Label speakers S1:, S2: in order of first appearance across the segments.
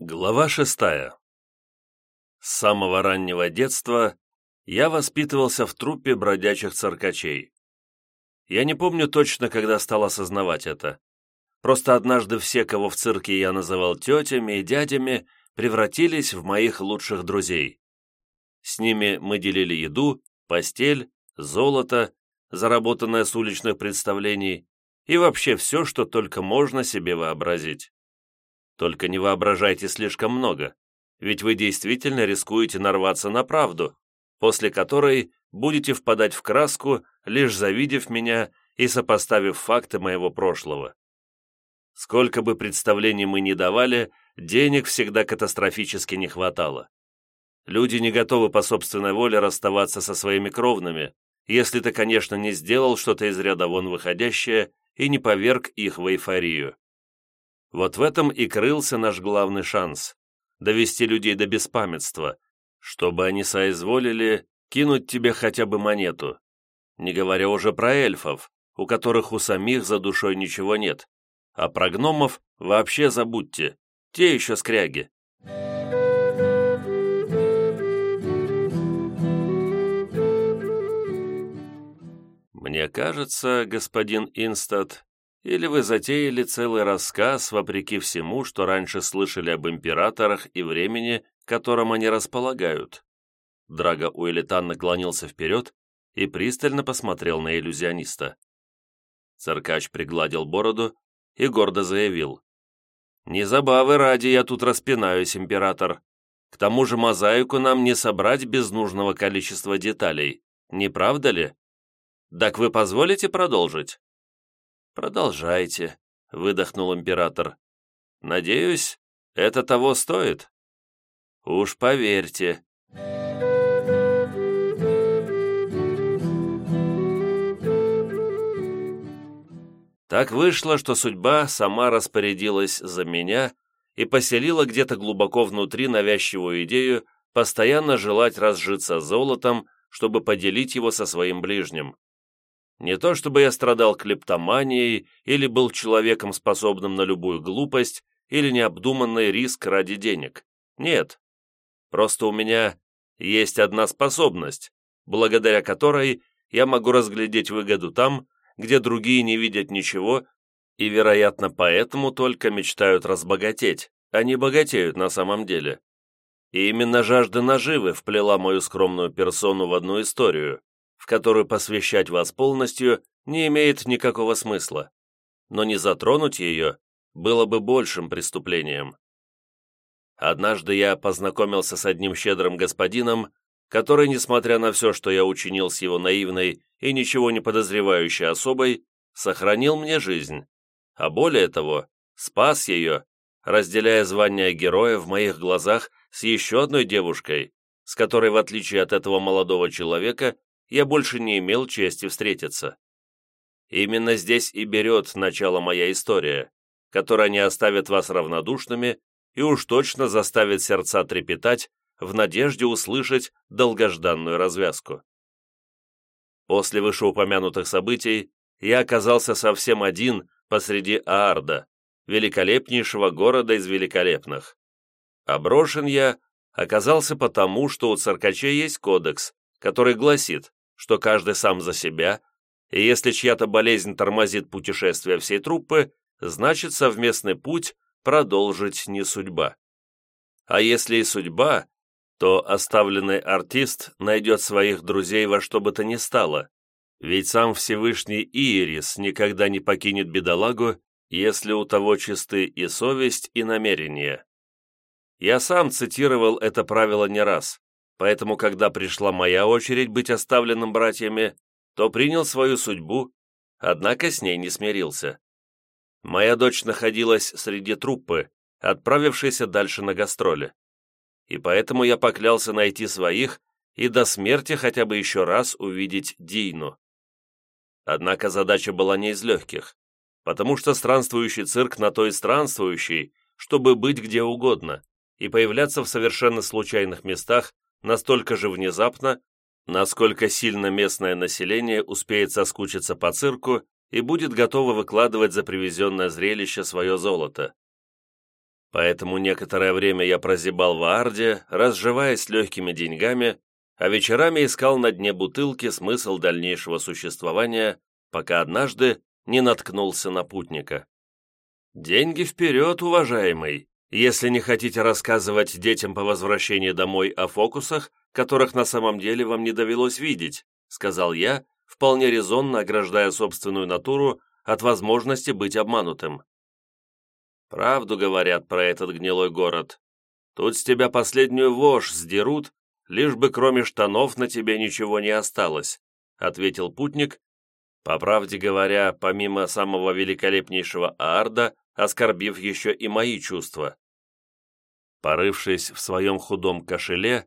S1: Глава шестая. С самого раннего детства я воспитывался в труппе бродячих циркачей. Я не помню точно, когда стал осознавать это. Просто однажды все, кого в цирке я называл тетями и дядями, превратились в моих лучших друзей. С ними мы делили еду, постель, золото, заработанное с уличных представлений, и вообще все, что только можно себе вообразить. Только не воображайте слишком много, ведь вы действительно рискуете нарваться на правду, после которой будете впадать в краску, лишь завидев меня и сопоставив факты моего прошлого. Сколько бы представлений мы ни давали, денег всегда катастрофически не хватало. Люди не готовы по собственной воле расставаться со своими кровными, если ты, конечно, не сделал что-то из ряда вон выходящее и не поверг их в эйфорию. Вот в этом и крылся наш главный шанс – довести людей до беспамятства, чтобы они соизволили кинуть тебе хотя бы монету. Не говоря уже про эльфов, у которых у самих за душой ничего нет, а про гномов вообще забудьте, те еще скряги. Мне кажется, господин Инстад, или вы затеяли целый рассказ, вопреки всему, что раньше слышали об императорах и времени, которым они располагают?» Драго Уэлитан наклонился вперед и пристально посмотрел на иллюзиониста. Циркач пригладил бороду и гордо заявил. «Не забавы ради я тут распинаюсь, император. К тому же мозаику нам не собрать без нужного количества деталей, не правда ли? Так вы позволите продолжить?» «Продолжайте», — выдохнул император. «Надеюсь, это того стоит?» «Уж поверьте». Так вышло, что судьба сама распорядилась за меня и поселила где-то глубоко внутри навязчивую идею постоянно желать разжиться золотом, чтобы поделить его со своим ближним. Не то чтобы я страдал клептоманией или был человеком, способным на любую глупость или необдуманный риск ради денег. Нет. Просто у меня есть одна способность, благодаря которой я могу разглядеть выгоду там, где другие не видят ничего и, вероятно, поэтому только мечтают разбогатеть, а не богатеют на самом деле. И именно жажда наживы вплела мою скромную персону в одну историю, которую посвящать вас полностью не имеет никакого смысла, но не затронуть ее было бы большим преступлением. Однажды я познакомился с одним щедрым господином, который, несмотря на все, что я учинил с его наивной и ничего не подозревающей особой, сохранил мне жизнь, а более того, спас ее, разделяя звание героя в моих глазах с еще одной девушкой, с которой, в отличие от этого молодого человека, я больше не имел чести встретиться. Именно здесь и берет начало моя история, которая не оставит вас равнодушными и уж точно заставит сердца трепетать в надежде услышать долгожданную развязку. После вышеупомянутых событий я оказался совсем один посреди Аарда, великолепнейшего города из великолепных. Оброшен я оказался потому, что у циркачей есть кодекс, который гласит, что каждый сам за себя, и если чья-то болезнь тормозит путешествие всей труппы, значит совместный путь продолжить не судьба. А если и судьба, то оставленный артист найдет своих друзей во что бы то ни стало, ведь сам Всевышний Иерис никогда не покинет бедолагу, если у того чисты и совесть, и намерения. Я сам цитировал это правило не раз, Поэтому, когда пришла моя очередь быть оставленным братьями, то принял свою судьбу, однако с ней не смирился. Моя дочь находилась среди труппы, отправившейся дальше на гастроли. И поэтому я поклялся найти своих и до смерти хотя бы еще раз увидеть Дийну. Однако задача была не из легких, потому что странствующий цирк на то и странствующий, чтобы быть где угодно и появляться в совершенно случайных местах, настолько же внезапно, насколько сильно местное население успеет соскучиться по цирку и будет готово выкладывать за привезенное зрелище свое золото. Поэтому некоторое время я прозябал в Аарде, разживаясь легкими деньгами, а вечерами искал на дне бутылки смысл дальнейшего существования, пока однажды не наткнулся на путника. «Деньги вперед, уважаемый, если не хотите рассказывать детям по возвращении домой о фокусах, которых на самом деле вам не довелось видеть», сказал я, вполне резонно ограждая собственную натуру от возможности быть обманутым. Правду говорят про этот гнилой город. Тут с тебя последнюю вошь сдерут, лишь бы кроме штанов на тебе ничего не осталось», ответил путник, по правде говоря, помимо самого великолепнейшего Аарда, оскорбив еще и мои чувства. Порывшись в своем худом кошеле,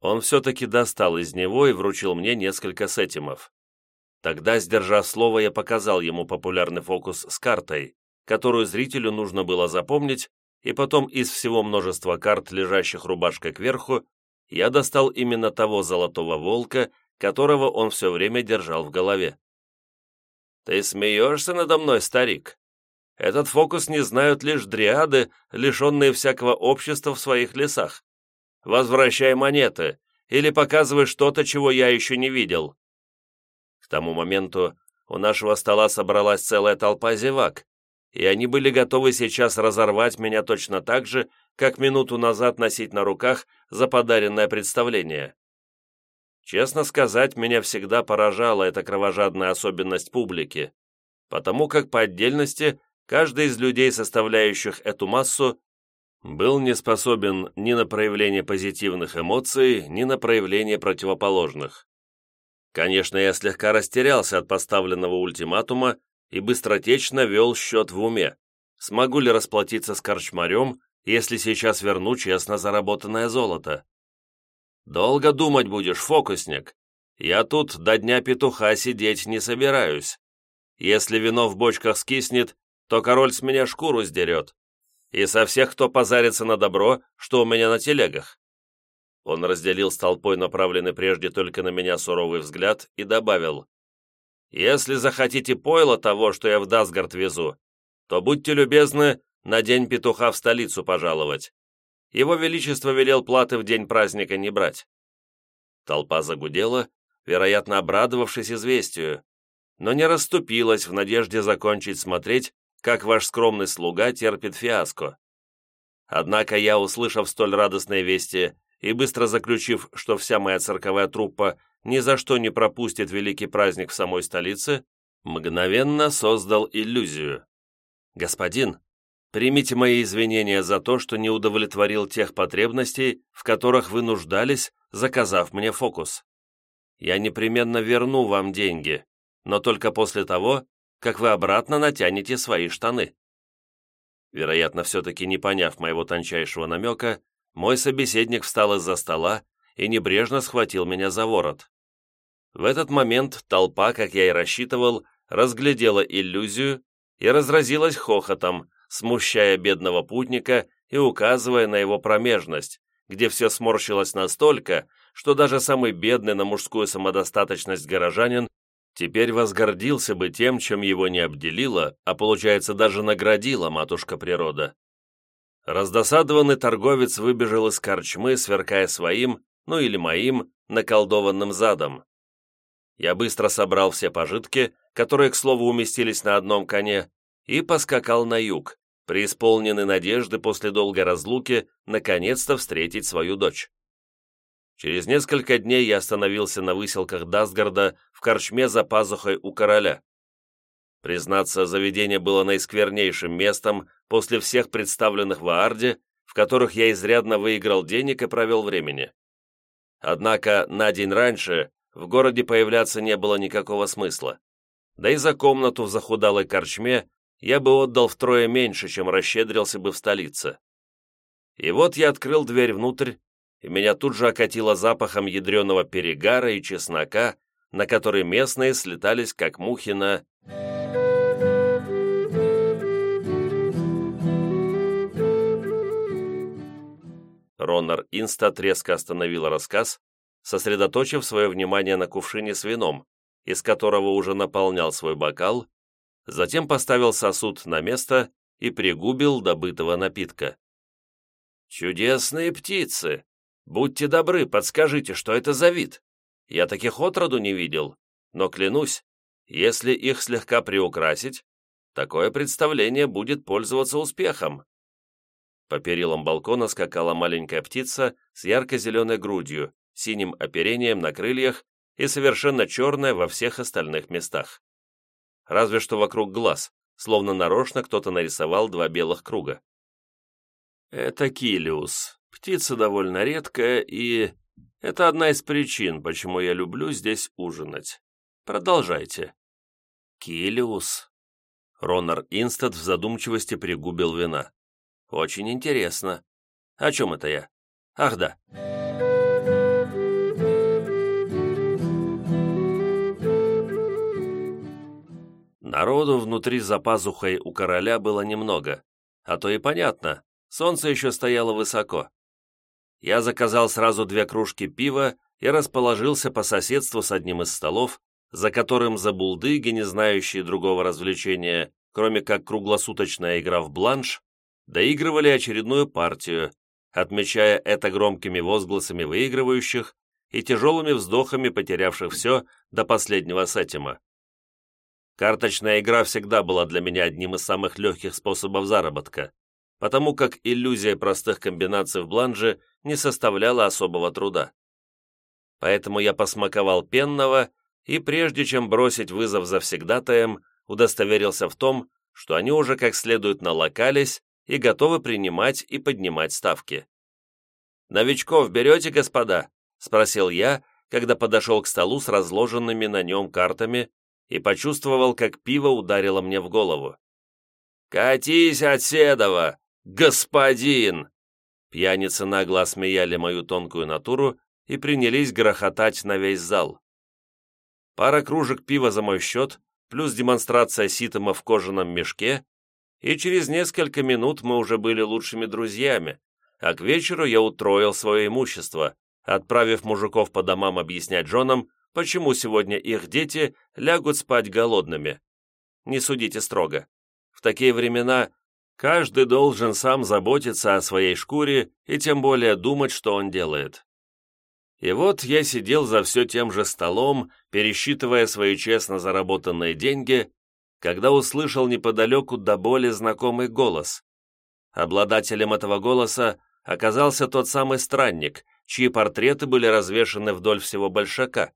S1: он все-таки достал из него и вручил мне несколько сетимов. Тогда, сдержав слово, я показал ему популярный фокус с картой которую зрителю нужно было запомнить, и потом из всего множества карт, лежащих рубашкой кверху, я достал именно того золотого волка, которого он все время держал в голове. «Ты смеешься надо мной, старик? Этот фокус не знают лишь дриады, лишенные всякого общества в своих лесах. Возвращай монеты, или показывай что-то, чего я еще не видел». К тому моменту у нашего стола собралась целая толпа зевак, и они были готовы сейчас разорвать меня точно так же, как минуту назад носить на руках за подаренное представление. Честно сказать, меня всегда поражала эта кровожадная особенность публики, потому как по отдельности каждый из людей, составляющих эту массу, был не способен ни на проявление позитивных эмоций, ни на проявление противоположных. Конечно, я слегка растерялся от поставленного ультиматума и быстротечно вел счет в уме. Смогу ли расплатиться с корчмарем, если сейчас верну честно заработанное золото? Долго думать будешь, фокусник. Я тут до дня петуха сидеть не собираюсь. Если вино в бочках скиснет, то король с меня шкуру сдерет. И со всех, кто позарится на добро, что у меня на телегах. Он разделил с толпой направленный прежде только на меня суровый взгляд и добавил. Если захотите пойло того, что я в Дасгард везу, то будьте любезны на день петуха в столицу пожаловать. Его Величество велел платы в день праздника не брать». Толпа загудела, вероятно, обрадовавшись известию, но не расступилась в надежде закончить смотреть, как ваш скромный слуга терпит фиаско. Однако я, услышав столь радостные вести и быстро заключив, что вся моя цирковая труппа ни за что не пропустит великий праздник в самой столице, мгновенно создал иллюзию. «Господин, примите мои извинения за то, что не удовлетворил тех потребностей, в которых вы нуждались, заказав мне фокус. Я непременно верну вам деньги, но только после того, как вы обратно натянете свои штаны». Вероятно, все-таки не поняв моего тончайшего намека, мой собеседник встал из-за стола и небрежно схватил меня за ворот. В этот момент толпа, как я и рассчитывал, разглядела иллюзию и разразилась хохотом, смущая бедного путника и указывая на его промежность, где все сморщилось настолько, что даже самый бедный на мужскую самодостаточность горожанин теперь возгордился бы тем, чем его не обделила, а получается даже наградила матушка природа. Раздосадованный торговец выбежал из корчмы, сверкая своим, ну или моим, наколдованным задом. Я быстро собрал все пожитки, которые, к слову, уместились на одном коне, и поскакал на юг, преисполненный надежды после долгой разлуки наконец-то встретить свою дочь. Через несколько дней я остановился на выселках Дасгарда в корчме за пазухой у короля. Признаться, заведение было наисквернейшим местом после всех представленных в Аарде, в которых я изрядно выиграл денег и провел времени. Однако на день раньше в городе появляться не было никакого смысла. Да и за комнату в захудалой корчме я бы отдал втрое меньше, чем расщедрился бы в столице. И вот я открыл дверь внутрь, и меня тут же окатило запахом ядреного перегара и чеснока, на который местные слетались, как мухи на... Ронар Инстат резко остановил рассказ, сосредоточив свое внимание на кувшине с вином, из которого уже наполнял свой бокал, затем поставил сосуд на место и пригубил добытого напитка. «Чудесные птицы! Будьте добры, подскажите, что это за вид? Я таких отроду не видел, но клянусь, если их слегка приукрасить, такое представление будет пользоваться успехом». По перилам балкона скакала маленькая птица с ярко-зеленой грудью, синим оперением на крыльях и совершенно черная во всех остальных местах. Разве что вокруг глаз, словно нарочно кто-то нарисовал два белых круга. Это килиус. Птица довольно редкая, и это одна из причин, почему я люблю здесь ужинать. Продолжайте. Килиус. Ронар Инстад в задумчивости пригубил вина. Очень интересно. О чем это я? Ах да. Народу внутри за пазухой у короля было немного, а то и понятно, солнце еще стояло высоко. Я заказал сразу две кружки пива и расположился по соседству с одним из столов, за которым забулдыги, не знающие другого развлечения, кроме как круглосуточная игра в бланш, доигрывали очередную партию, отмечая это громкими возгласами выигрывающих и тяжелыми вздохами потерявших все до последнего сеттима. Карточная игра всегда была для меня одним из самых легких способов заработка, потому как иллюзия простых комбинаций в бланже не составляла особого труда. Поэтому я посмаковал пенного и, прежде чем бросить вызов завсегдатаям, удостоверился в том, что они уже как следует налокались и готовы принимать и поднимать ставки. «Новичков берете, господа?» — спросил я, когда подошел к столу с разложенными на нем картами и почувствовал, как пиво ударило мне в голову. «Катись от Седова, господин!» Пьяницы нагло осмеяли мою тонкую натуру и принялись грохотать на весь зал. Пара кружек пива за мой счет, плюс демонстрация ситома в кожаном мешке, и через несколько минут мы уже были лучшими друзьями, а к вечеру я утроил свое имущество, отправив мужиков по домам объяснять женам, почему сегодня их дети лягут спать голодными. Не судите строго. В такие времена каждый должен сам заботиться о своей шкуре и тем более думать, что он делает. И вот я сидел за все тем же столом, пересчитывая свои честно заработанные деньги, когда услышал неподалеку до боли знакомый голос. Обладателем этого голоса оказался тот самый странник, чьи портреты были развешаны вдоль всего большака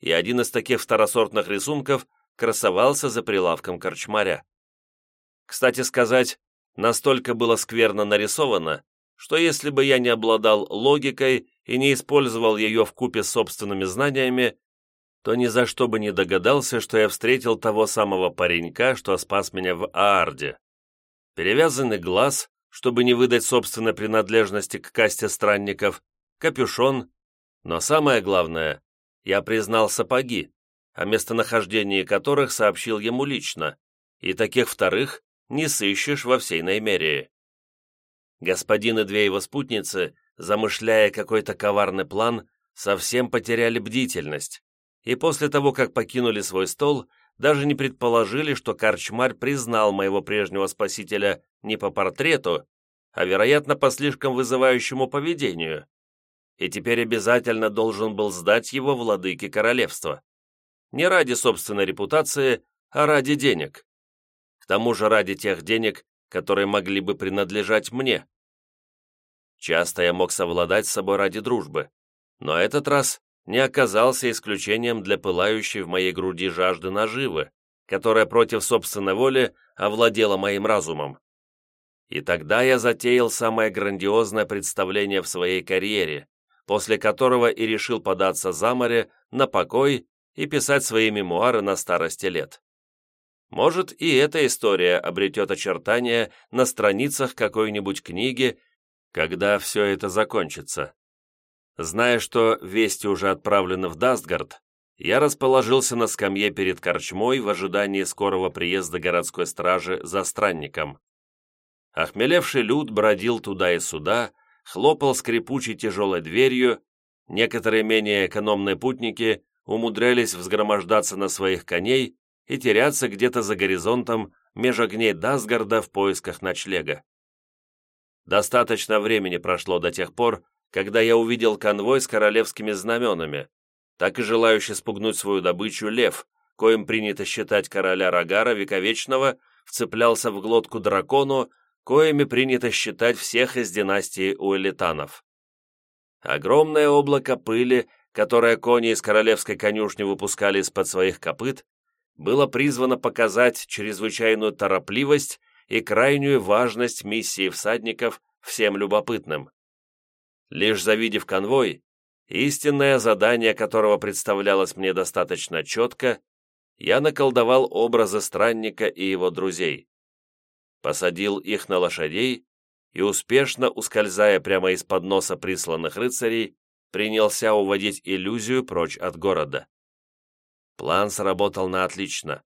S1: и один из таких второсортных рисунков красовался за прилавком корчмаря. Кстати сказать, настолько было скверно нарисовано, что если бы я не обладал логикой и не использовал ее в купе с собственными знаниями, то ни за что бы не догадался, что я встретил того самого паренька, что спас меня в Аарде. Перевязанный глаз, чтобы не выдать собственной принадлежности к касте странников, капюшон, но самое главное я признал сапоги, о местонахождении которых сообщил ему лично, и таких вторых не сыщешь во всей Наймерии. Господин и две его спутницы, замышляя какой-то коварный план, совсем потеряли бдительность, и после того, как покинули свой стол, даже не предположили, что Карчмарь признал моего прежнего спасителя не по портрету, а, вероятно, по слишком вызывающему поведению и теперь обязательно должен был сдать его владыке королевства. Не ради собственной репутации, а ради денег. Тому же ради тех денег, которые могли бы принадлежать мне. Часто я мог совладать с собой ради дружбы, но этот раз не оказался исключением для пылающей в моей груди жажды наживы, которая против собственной воли овладела моим разумом. И тогда я затеял самое грандиозное представление в своей карьере, после которого и решил податься за море, на покой и писать свои мемуары на старости лет. Может, и эта история обретет очертания на страницах какой-нибудь книги, когда все это закончится. Зная, что вести уже отправлены в Дастгард, я расположился на скамье перед корчмой в ожидании скорого приезда городской стражи за странником. Охмелевший люд бродил туда и сюда, хлопал скрипучей тяжелой дверью, некоторые менее экономные путники умудрялись взгромождаться на своих коней и теряться где-то за горизонтом меж огней Дасгарда в поисках ночлега. Достаточно времени прошло до тех пор, когда я увидел конвой с королевскими знаменами, так и желающий спугнуть свою добычу лев, коим принято считать короля Рогара Вековечного, вцеплялся в глотку дракону, коими принято считать всех из династии уэлитанов. Огромное облако пыли, которое кони из королевской конюшни выпускали из-под своих копыт, было призвано показать чрезвычайную торопливость и крайнюю важность миссии всадников всем любопытным. Лишь завидев конвой, истинное задание которого представлялось мне достаточно четко, я наколдовал образы странника и его друзей. Посадил их на лошадей и, успешно ускользая прямо из-под носа присланных рыцарей, принялся уводить иллюзию прочь от города. План сработал на отлично,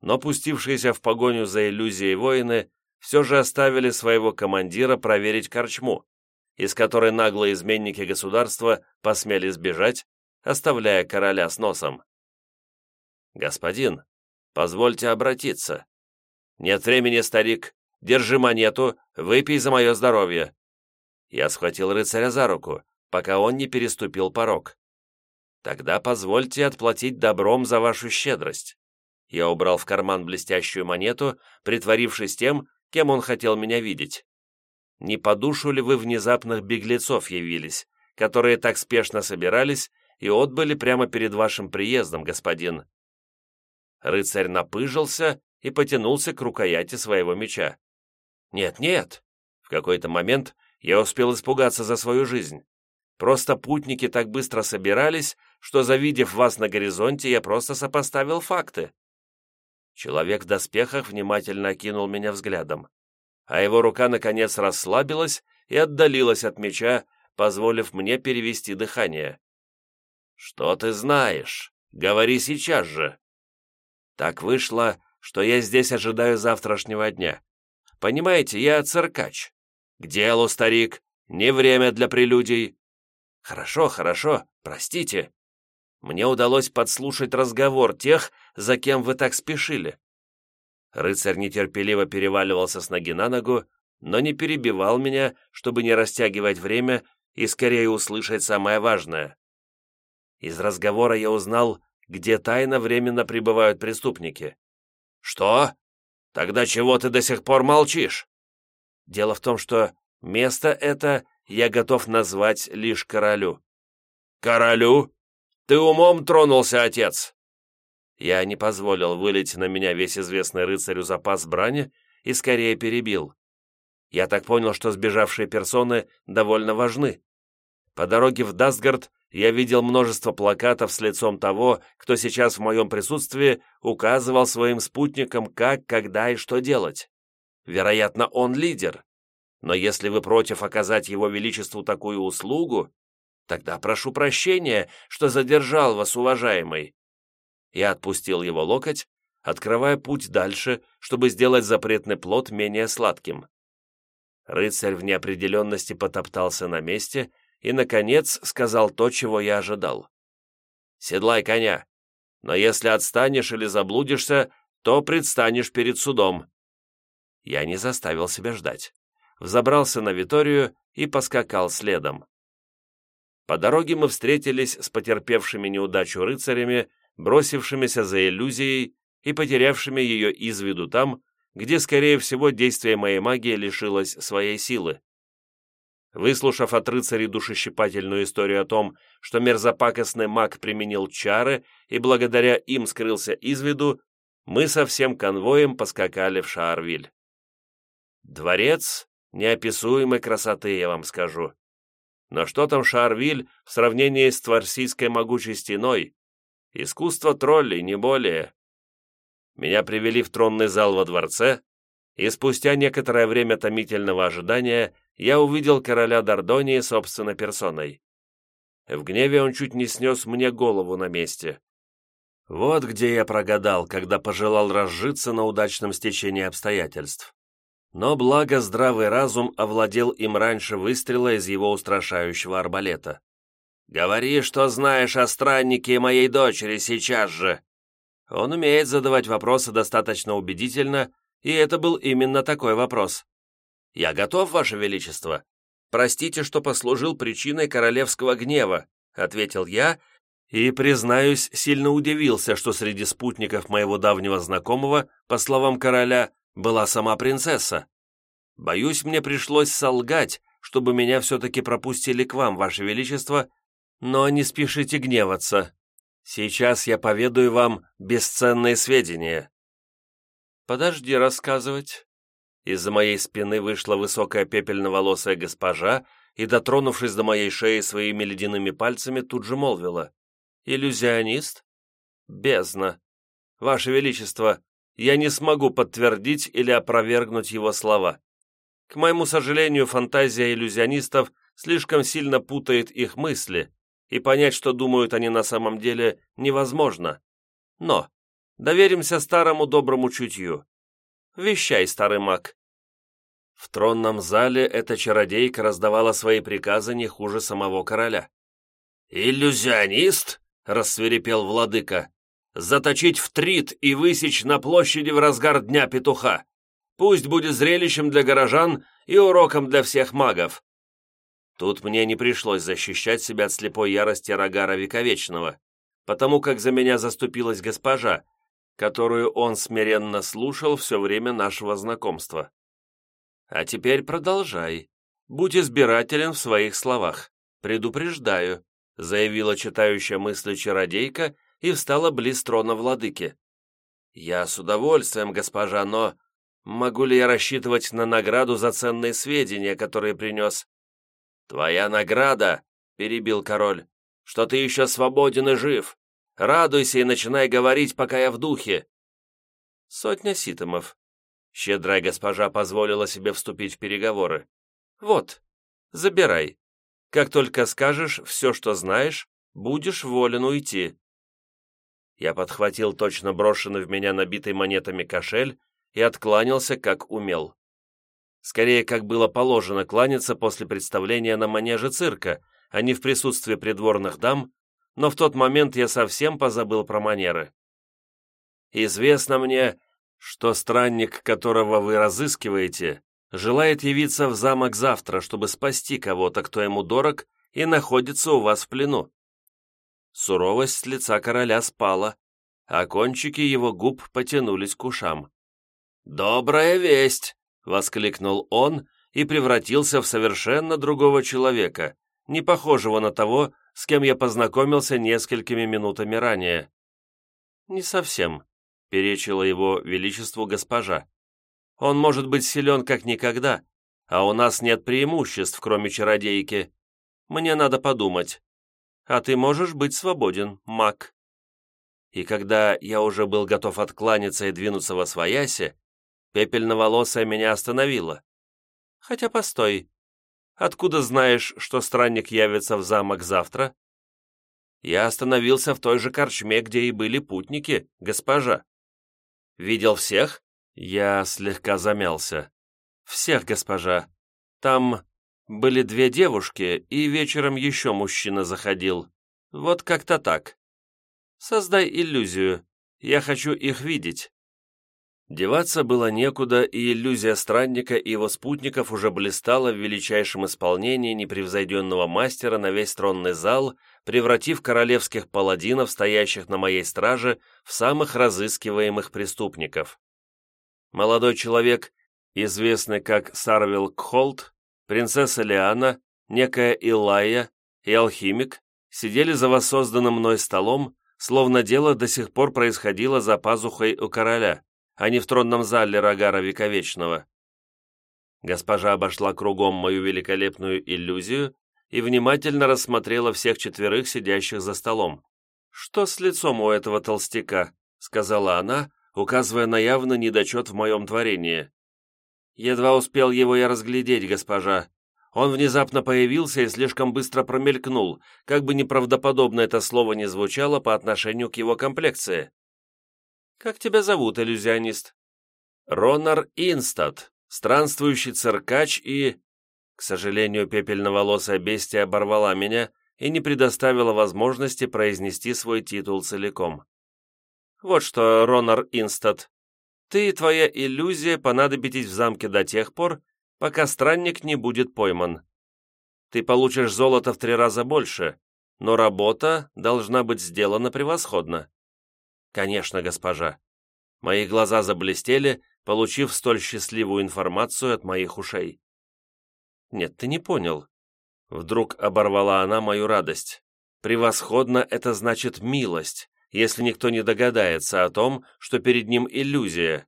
S1: но пустившиеся в погоню за иллюзией воины все же оставили своего командира проверить корчму, из которой наглые изменники государства посмели сбежать, оставляя короля с носом. «Господин, позвольте обратиться». «Нет времени, старик. Держи монету, выпей за мое здоровье». Я схватил рыцаря за руку, пока он не переступил порог. «Тогда позвольте отплатить добром за вашу щедрость». Я убрал в карман блестящую монету, притворившись тем, кем он хотел меня видеть. Не по душу ли вы внезапных беглецов явились, которые так спешно собирались и отбыли прямо перед вашим приездом, господин?» Рыцарь напыжился и потянулся к рукояти своего меча. «Нет-нет!» В какой-то момент я успел испугаться за свою жизнь. Просто путники так быстро собирались, что, завидев вас на горизонте, я просто сопоставил факты. Человек в доспехах внимательно окинул меня взглядом, а его рука, наконец, расслабилась и отдалилась от меча, позволив мне перевести дыхание. «Что ты знаешь? Говори сейчас же!» Так вышло, что я здесь ожидаю завтрашнего дня. Понимаете, я циркач. К делу, старик, не время для прелюдий. Хорошо, хорошо, простите. Мне удалось подслушать разговор тех, за кем вы так спешили. Рыцарь нетерпеливо переваливался с ноги на ногу, но не перебивал меня, чтобы не растягивать время и скорее услышать самое важное. Из разговора я узнал, где тайно временно пребывают преступники. «Что? Тогда чего ты до сих пор молчишь?» «Дело в том, что место это я готов назвать лишь королю». «Королю? Ты умом тронулся, отец!» Я не позволил вылить на меня весь известный рыцарю запас брани и скорее перебил. Я так понял, что сбежавшие персоны довольно важны. По дороге в Дастгард я видел множество плакатов с лицом того, кто сейчас в моем присутствии указывал своим спутникам, как, когда и что делать. Вероятно, он лидер. Но если вы против оказать его величеству такую услугу, тогда прошу прощения, что задержал вас, уважаемый». Я отпустил его локоть, открывая путь дальше, чтобы сделать запретный плод менее сладким. Рыцарь в неопределенности потоптался на месте и, наконец, сказал то, чего я ожидал. «Седлай коня, но если отстанешь или заблудишься, то предстанешь перед судом». Я не заставил себя ждать. Взобрался на Виторию и поскакал следом. По дороге мы встретились с потерпевшими неудачу рыцарями, бросившимися за иллюзией и потерявшими ее из виду там, где, скорее всего, действие моей магии лишилось своей силы. Выслушав от рыцарей душещипательную историю о том, что мерзопакостный маг применил чары и благодаря им скрылся из виду, мы со всем конвоем поскакали в Шаарвиль. Дворец неописуемой красоты, я вам скажу. Но что там Шаарвиль в сравнении с Творсийской могучей стеной? Искусство троллей, не более. Меня привели в тронный зал во дворце, и спустя некоторое время томительного ожидания я увидел короля Дордонии собственной персоной. В гневе он чуть не снес мне голову на месте. Вот где я прогадал, когда пожелал разжиться на удачном стечении обстоятельств. Но благо здравый разум овладел им раньше выстрела из его устрашающего арбалета. «Говори, что знаешь о страннике моей дочери сейчас же!» Он умеет задавать вопросы достаточно убедительно, и это был именно такой вопрос. «Я готов, Ваше Величество. Простите, что послужил причиной королевского гнева», ответил я и, признаюсь, сильно удивился, что среди спутников моего давнего знакомого, по словам короля, была сама принцесса. Боюсь, мне пришлось солгать, чтобы меня все-таки пропустили к вам, Ваше Величество, но не спешите гневаться. Сейчас я поведаю вам бесценные сведения». «Подожди рассказывать». Из-за моей спины вышла высокая пепельноволосая госпожа и, дотронувшись до моей шеи своими ледяными пальцами, тут же молвила. «Иллюзионист? Бездна. Ваше Величество, я не смогу подтвердить или опровергнуть его слова. К моему сожалению, фантазия иллюзионистов слишком сильно путает их мысли, и понять, что думают они на самом деле, невозможно. Но доверимся старому доброму чутью. Вещай, старый маг. В тронном зале эта чародейка раздавала свои приказы не хуже самого короля. «Иллюзионист?» — рассверепел владыка. «Заточить в трит и высечь на площади в разгар дня петуха. Пусть будет зрелищем для горожан и уроком для всех магов. Тут мне не пришлось защищать себя от слепой ярости Рогара Вековечного, потому как за меня заступилась госпожа, которую он смиренно слушал все время нашего знакомства. А теперь продолжай. Будь избирателен в своих словах. Предупреждаю, заявила читающая мысли чародейка и встала близ трона владыки. Я с удовольствием, госпожа, но Могу ли я рассчитывать на награду за ценные сведения, которые принес?» «Твоя награда», — перебил король, — «что ты еще свободен и жив. Радуйся и начинай говорить, пока я в духе». «Сотня ситомов». Щедрая госпожа позволила себе вступить в переговоры. «Вот, забирай. Как только скажешь все, что знаешь, будешь волен уйти». Я подхватил точно брошенный в меня набитый монетами кошель и откланялся, как умел. Скорее, как было положено кланяться после представления на манеже цирка, а не в присутствии придворных дам, но в тот момент я совсем позабыл про манеры. «Известно мне, что странник, которого вы разыскиваете, желает явиться в замок завтра, чтобы спасти кого-то, кто ему дорог и находится у вас в плену». Суровость с лица короля спала, а кончики его губ потянулись к ушам. «Добрая весть!» — воскликнул он и превратился в совершенно другого человека, не похожего на того, с кем я познакомился несколькими минутами ранее. «Не совсем», — перечила его величеству госпожа. «Он может быть силен как никогда, а у нас нет преимуществ, кроме чародейки. Мне надо подумать. А ты можешь быть свободен, маг». И когда я уже был готов откланяться и двинуться во свояси, Пепельноволосая меня остановила. Хотя постой. Откуда знаешь, что странник явится в замок завтра? Я остановился в той же корчме, где и были путники, госпожа. Видел всех? Я слегка замялся. Всех, госпожа. Там были две девушки, и вечером еще мужчина заходил. Вот как-то так. Создай иллюзию. Я хочу их видеть. Деваться было некуда, и иллюзия странника и его спутников уже блистала в величайшем исполнении непревзойденного мастера на весь тронный зал, превратив королевских паладинов, стоящих на моей страже, в самых разыскиваемых преступников. Молодой человек, известный как Сарвил Кхолт, принцесса Лиана, некая Илая и алхимик, сидели за воссозданным мной столом, словно дело до сих пор происходило за пазухой у короля а не в тронном зале Рогара Вековечного. Госпожа обошла кругом мою великолепную иллюзию и внимательно рассмотрела всех четверых сидящих за столом. «Что с лицом у этого толстяка?» — сказала она, указывая на явно недочет в моем творении. «Едва успел его я разглядеть, госпожа. Он внезапно появился и слишком быстро промелькнул, как бы неправдоподобно это слово не звучало по отношению к его комплекции. «Как тебя зовут, иллюзионист?» «Ронар Инстад, странствующий циркач и...» К сожалению, пепельноволосая бестия оборвала меня и не предоставила возможности произнести свой титул целиком. «Вот что, Ронар Инстад, ты и твоя иллюзия понадобитесь в замке до тех пор, пока странник не будет пойман. Ты получишь золото в три раза больше, но работа должна быть сделана превосходно». «Конечно, госпожа». Мои глаза заблестели, получив столь счастливую информацию от моих ушей. «Нет, ты не понял». Вдруг оборвала она мою радость. «Превосходно — это значит милость, если никто не догадается о том, что перед ним иллюзия,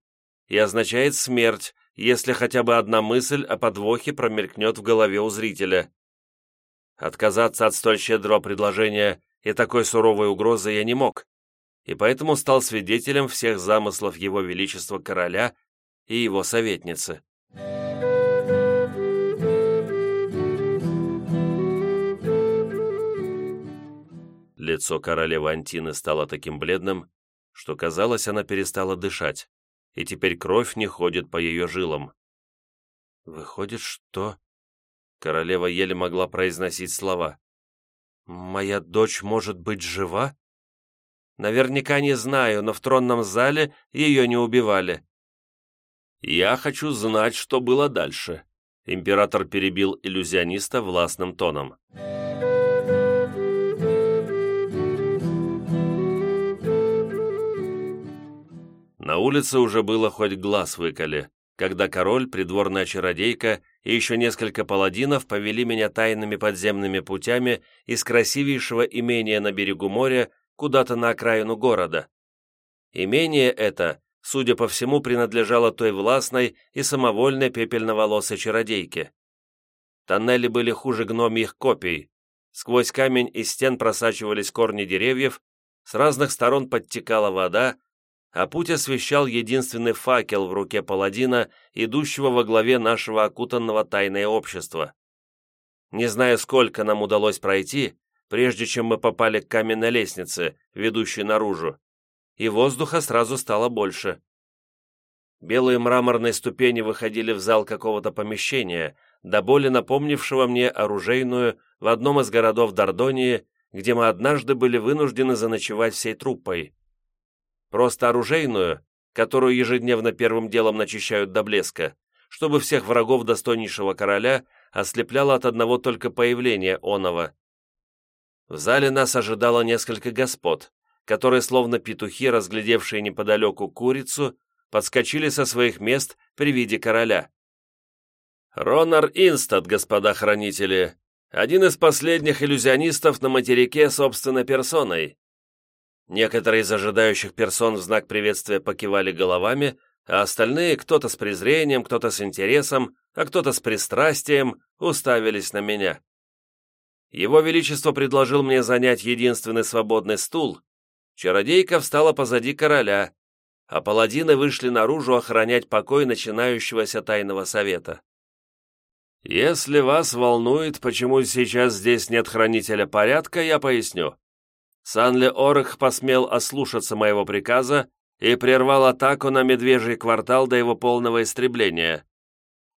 S1: и означает смерть, если хотя бы одна мысль о подвохе промелькнет в голове у зрителя. Отказаться от столь щедрого предложения и такой суровой угрозы я не мог, и поэтому стал свидетелем всех замыслов его величества короля и его советницы. Лицо королевы Антины стало таким бледным, что, казалось, она перестала дышать, и теперь кровь не ходит по ее жилам. «Выходит, что...» Королева еле могла произносить слова. «Моя дочь может быть жива?» «Наверняка не знаю, но в тронном зале ее не убивали». «Я хочу знать, что было дальше», — император перебил иллюзиониста властным тоном. На улице уже было хоть глаз выколи, когда король, придворная чародейка и еще несколько паладинов повели меня тайными подземными путями из красивейшего имения на берегу моря куда-то на окраину города. Имение это, судя по всему, принадлежало той властной и самовольной пепельноволосой чародейке. Тоннели были хуже гномьих копий. Сквозь камень из стен просачивались корни деревьев, с разных сторон подтекала вода, а путь освещал единственный факел в руке паладина, идущего во главе нашего окутанного тайное общества. Не знаю, сколько нам удалось пройти, прежде чем мы попали к каменной лестнице, ведущей наружу, и воздуха сразу стало больше. Белые мраморные ступени выходили в зал какого-то помещения, до боли напомнившего мне оружейную в одном из городов Дордонии, где мы однажды были вынуждены заночевать всей труппой. Просто оружейную, которую ежедневно первым делом начищают до блеска, чтобы всех врагов достойнейшего короля ослепляло от одного только появления оного. В зале нас ожидало несколько господ, которые, словно петухи, разглядевшие неподалеку курицу, подскочили со своих мест при виде короля. «Ронар Инстад, господа хранители, один из последних иллюзионистов на материке собственной персоной. Некоторые из ожидающих персон в знак приветствия покивали головами, а остальные, кто-то с презрением, кто-то с интересом, а кто-то с пристрастием, уставились на меня. Его Величество предложил мне занять единственный свободный стул. Чародейка встала позади короля, а паладины вышли наружу охранять покой начинающегося тайного совета. «Если вас волнует, почему сейчас здесь нет хранителя порядка, я поясню. Санли Орах посмел ослушаться моего приказа и прервал атаку на Медвежий квартал до его полного истребления.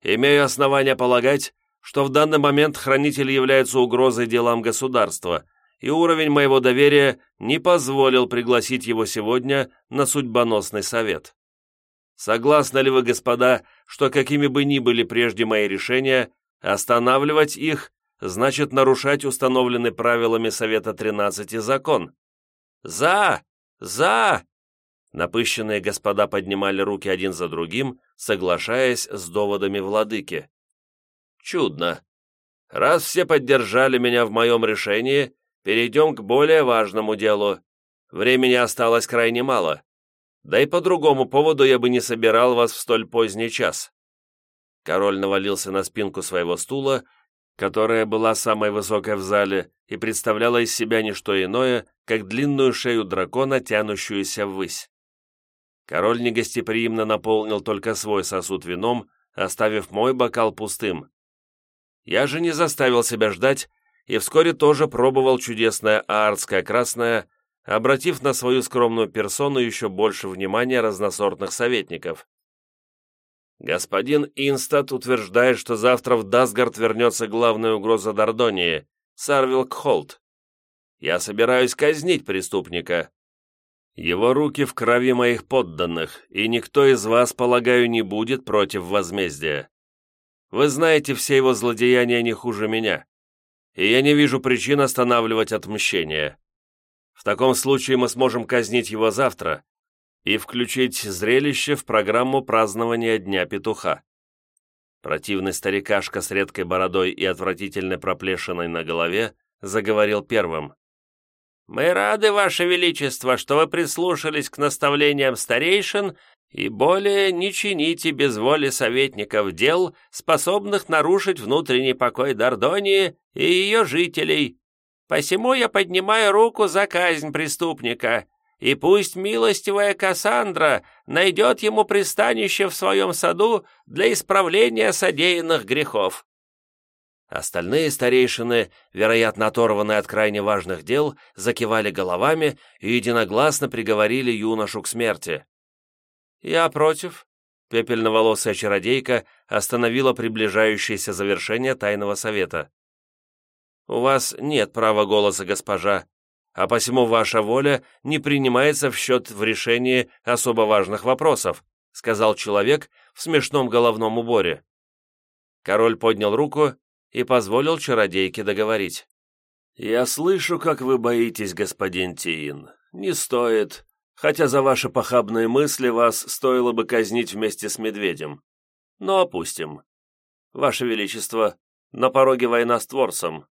S1: Имею основания полагать, что в данный момент хранитель является угрозой делам государства, и уровень моего доверия не позволил пригласить его сегодня на судьбоносный совет. Согласны ли вы, господа, что какими бы ни были прежде мои решения, останавливать их значит нарушать установленный правилами Совета 13 закон. «За! За!» Напыщенные господа поднимали руки один за другим, соглашаясь с доводами владыки. «Чудно. Раз все поддержали меня в моем решении, перейдем к более важному делу. Времени осталось крайне мало. Да и по другому поводу я бы не собирал вас в столь поздний час». Король навалился на спинку своего стула, которая была самой высокой в зале и представляла из себя не что иное, как длинную шею дракона, тянущуюся ввысь. Король негостеприимно наполнил только свой сосуд вином, оставив мой бокал пустым. Я же не заставил себя ждать и вскоре тоже пробовал чудесное аардское красное, обратив на свою скромную персону еще больше внимания разносортных советников. Господин Инстат утверждает, что завтра в Дасгард вернется главная угроза Дордонии — Сарвилк Холт. Я собираюсь казнить преступника. Его руки в крови моих подданных, и никто из вас, полагаю, не будет против возмездия. Вы знаете все его злодеяния не хуже меня, и я не вижу причин останавливать отмщение. В таком случае мы сможем казнить его завтра и включить зрелище в программу празднования Дня Петуха. Противный старикашка с редкой бородой и отвратительной проплешиной на голове заговорил первым. «Мы рады, Ваше Величество, что вы прислушались к наставлениям старейшин и более не чините без воли советников дел, способных нарушить внутренний покой Дордонии и ее жителей. Посему я поднимаю руку за казнь преступника, и пусть милостивая Кассандра найдет ему пристанище в своем саду для исправления содеянных грехов». Остальные старейшины, вероятно оторванные от крайне важных дел, закивали головами и единогласно приговорили юношу к смерти. «Я против», — пепельноволосая чародейка остановила приближающееся завершение тайного совета. «У вас нет права голоса, госпожа, а посему ваша воля не принимается в счет в решении особо важных вопросов», сказал человек в смешном головном уборе. Король поднял руку и позволил чародейке договорить. «Я слышу, как вы боитесь, господин Тиин. Не стоит хотя за ваши похабные мысли вас стоило бы казнить вместе с медведем. Но опустим. Ваше Величество, на пороге война с Творцем.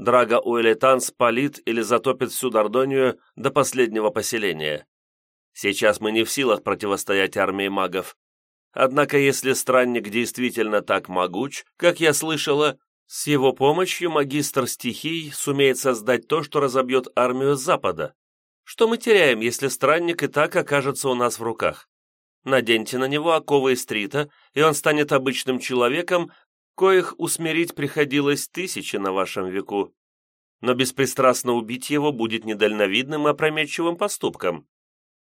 S1: Драго Уэлитан спалит или затопит всю Дордонию до последнего поселения. Сейчас мы не в силах противостоять армии магов. Однако если странник действительно так могуч, как я слышала, с его помощью магистр стихий сумеет создать то, что разобьет армию запада. Что мы теряем, если странник и так окажется у нас в руках? Наденьте на него оковы из стрита, и он станет обычным человеком, коих усмирить приходилось тысячи на вашем веку. Но беспристрастно убить его будет недальновидным и опрометчивым поступком.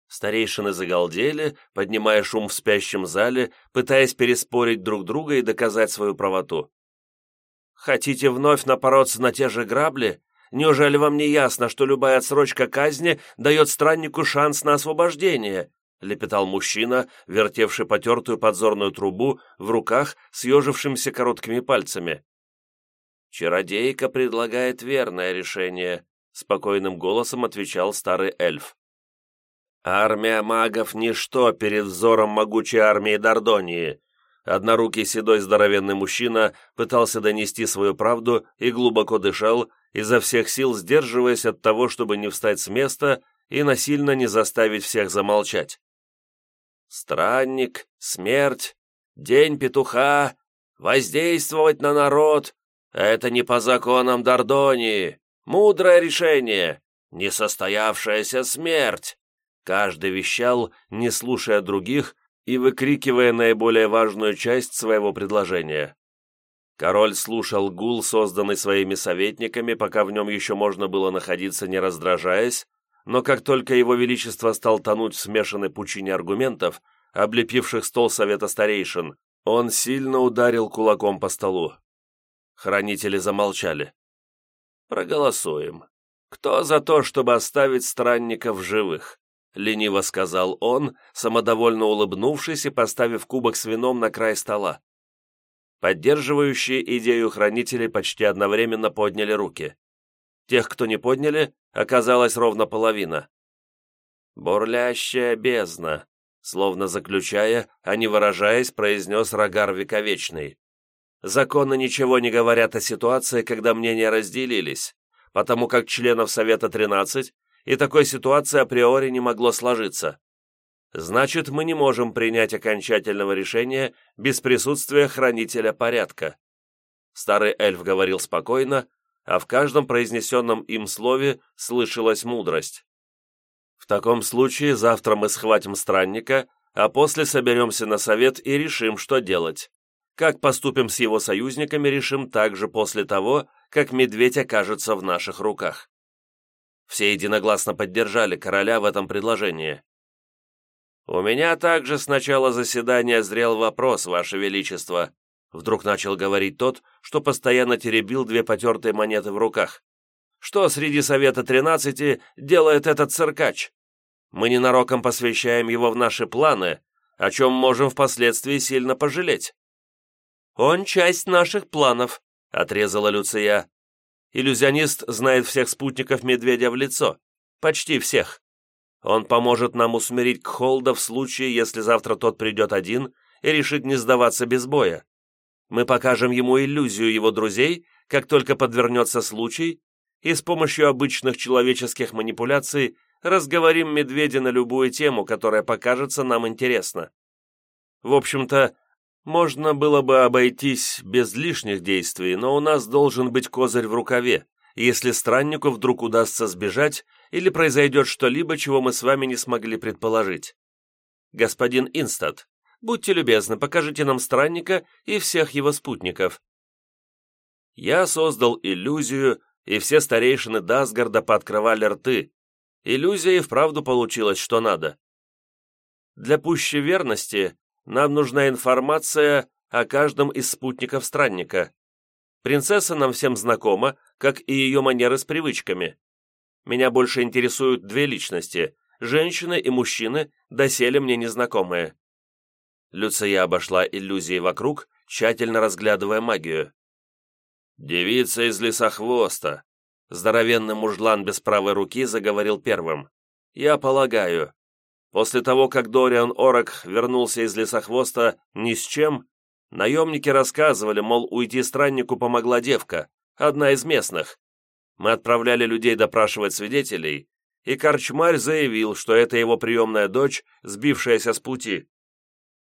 S1: Старейшины загалдели, поднимая шум в спящем зале, пытаясь переспорить друг друга и доказать свою правоту. «Хотите вновь напороться на те же грабли?» Неужели вам не ясно, что любая отсрочка казни дает страннику шанс на освобождение?» — лепетал мужчина, вертевший потертую подзорную трубу в руках съежившимися короткими пальцами. «Чародейка предлагает верное решение», — спокойным голосом отвечал старый эльф. «Армия магов — ничто перед взором могучей армии Дордонии», Однорукий седой здоровенный мужчина пытался донести свою правду и глубоко дышал, изо всех сил сдерживаясь от того, чтобы не встать с места и насильно не заставить всех замолчать. «Странник, смерть, день петуха, воздействовать на народ — это не по законам Дордонии, мудрое решение, несостоявшаяся смерть», каждый вещал, не слушая других и выкрикивая наиболее важную часть своего предложения. Король слушал гул, созданный своими советниками, пока в нем еще можно было находиться, не раздражаясь, но как только его величество стал тонуть в смешанной пучине аргументов, облепивших стол совета старейшин, он сильно ударил кулаком по столу. Хранители замолчали. «Проголосуем. Кто за то, чтобы оставить странников живых?» — лениво сказал он, самодовольно улыбнувшись и поставив кубок с вином на край стола. Поддерживающие идею хранители почти одновременно подняли руки. Тех, кто не подняли, оказалось ровно половина. «Бурлящая бездна», словно заключая, а не выражаясь, произнес Рогар Вековечный. «Законы ничего не говорят о ситуации, когда мнения разделились, потому как членов Совета 13 и такой ситуации априори не могло сложиться. Значит, мы не можем принять окончательного решения без присутствия хранителя порядка. Старый эльф говорил спокойно, а в каждом произнесенном им слове слышалась мудрость. В таком случае завтра мы схватим странника, а после соберемся на совет и решим, что делать. Как поступим с его союзниками, решим также после того, как медведь окажется в наших руках. Все единогласно поддержали короля в этом предложении. «У меня также с начала заседания зрел вопрос, Ваше Величество», вдруг начал говорить тот, что постоянно теребил две потертые монеты в руках. «Что среди Совета Тринадцати делает этот циркач? Мы ненароком посвящаем его в наши планы, о чем можем впоследствии сильно пожалеть». «Он часть наших планов», — отрезала Люция. «Иллюзионист знает всех спутников медведя в лицо. Почти всех. Он поможет нам усмирить Кхолда в случае, если завтра тот придет один и решит не сдаваться без боя. Мы покажем ему иллюзию его друзей, как только подвернется случай, и с помощью обычных человеческих манипуляций разговорим медведя на любую тему, которая покажется нам интересна. В общем-то, можно было бы обойтись без лишних действий, но у нас должен быть козырь в рукаве, если страннику вдруг удастся сбежать или произойдет что-либо, чего мы с вами не смогли предположить. Господин Инстад, будьте любезны, покажите нам странника и всех его спутников. Я создал иллюзию, и все старейшины Дасгарда пооткрывали рты. Иллюзия и вправду получилась что надо. Для пущей верности нам нужна информация о каждом из спутников странника. Принцесса нам всем знакома, как и ее манеры с привычками. Меня больше интересуют две личности – женщины и мужчины, доселе мне незнакомые. Люция обошла иллюзии вокруг, тщательно разглядывая магию. «Девица из лесохвоста», – здоровенный мужлан без правой руки заговорил первым. «Я полагаю, После того, как Дориан Орок вернулся из лесохвоста ни с чем, наемники рассказывали, мол, уйти страннику помогла девка, одна из местных. Мы отправляли людей допрашивать свидетелей, и Корчмарь заявил, что это его приемная дочь, сбившаяся с пути.